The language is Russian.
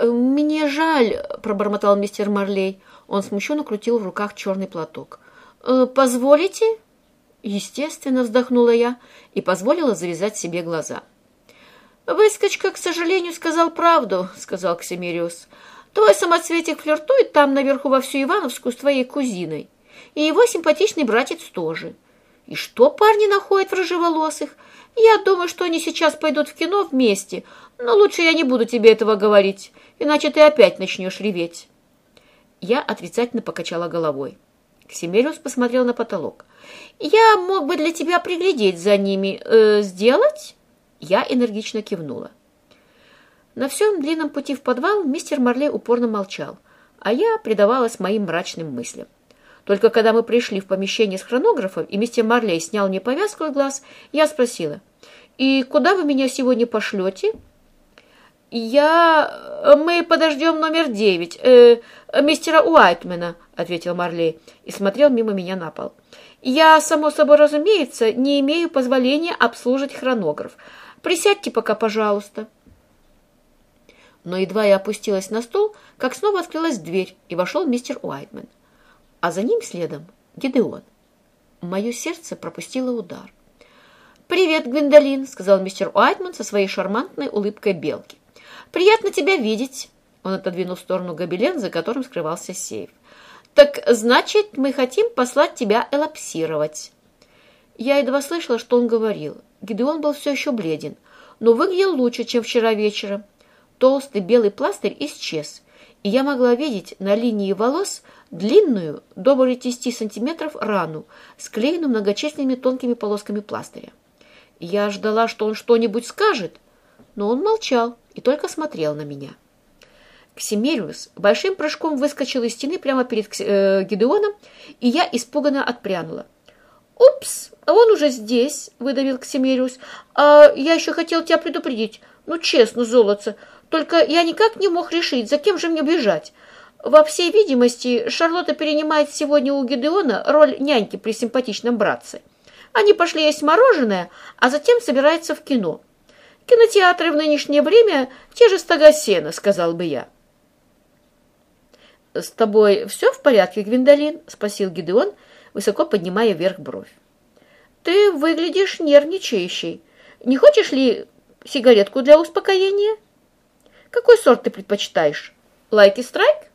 «Мне жаль», — пробормотал мистер Марлей. Он смущенно крутил в руках черный платок. «Э, «Позволите?» Естественно, вздохнула я и позволила завязать себе глаза. «Выскочка, к сожалению, сказал правду», — сказал Ксимериус. «Твой самоцветик флиртует там наверху во всю Ивановскую с твоей кузиной. И его симпатичный братец тоже. И что парни находят в рыжеволосых? Я думаю, что они сейчас пойдут в кино вместе, но лучше я не буду тебе этого говорить, иначе ты опять начнешь реветь». Я отрицательно покачала головой. Ксимериус посмотрел на потолок. «Я мог бы для тебя приглядеть за ними. Э, сделать?» Я энергично кивнула. На всем длинном пути в подвал мистер Марлей упорно молчал, а я предавалась моим мрачным мыслям. Только когда мы пришли в помещение с хронографом, и мистер Марлей снял мне повязку с глаз, я спросила, «И куда вы меня сегодня пошлете?» «Я... Мы подождем номер девять, э, мистера Уайтмена», — ответил Марлей и смотрел мимо меня на пол. «Я, само собой разумеется, не имею позволения обслужить хронограф. Присядьте пока, пожалуйста». Но едва я опустилась на стул, как снова открылась дверь, и вошел мистер Уайтмен. А за ним следом Гидеон. Мое сердце пропустило удар. «Привет, Гвиндолин», — сказал мистер Уайтман со своей шармантной улыбкой белки. «Приятно тебя видеть!» Он отодвинул в сторону гобелен, за которым скрывался сейф. «Так, значит, мы хотим послать тебя элапсировать!» Я едва слышала, что он говорил. Гидеон был все еще бледен, но выглядел лучше, чем вчера вечером. Толстый белый пластырь исчез, и я могла видеть на линии волос длинную, до более 10 сантиметров, рану, склеенную многочисленными тонкими полосками пластыря. Я ждала, что он что-нибудь скажет, но он молчал и только смотрел на меня. Ксимериус большим прыжком выскочил из стены прямо перед э, Гидеоном, и я испуганно отпрянула. «Упс, он уже здесь», — выдавил Ксимериус. «А я еще хотел тебя предупредить. Ну, честно, золотце, только я никак не мог решить, за кем же мне бежать. Во всей видимости, Шарлотта перенимает сегодня у Гидеона роль няньки при симпатичном братце. Они пошли есть мороженое, а затем собираются в кино. Кинотеатры в нынешнее время те же стога сена, сказал бы я. «С тобой все в порядке, Гвиндолин?» — спросил Гидеон, высоко поднимая вверх бровь. «Ты выглядишь нервничающей. Не хочешь ли сигаретку для успокоения? Какой сорт ты предпочитаешь? Лайк и страйк?»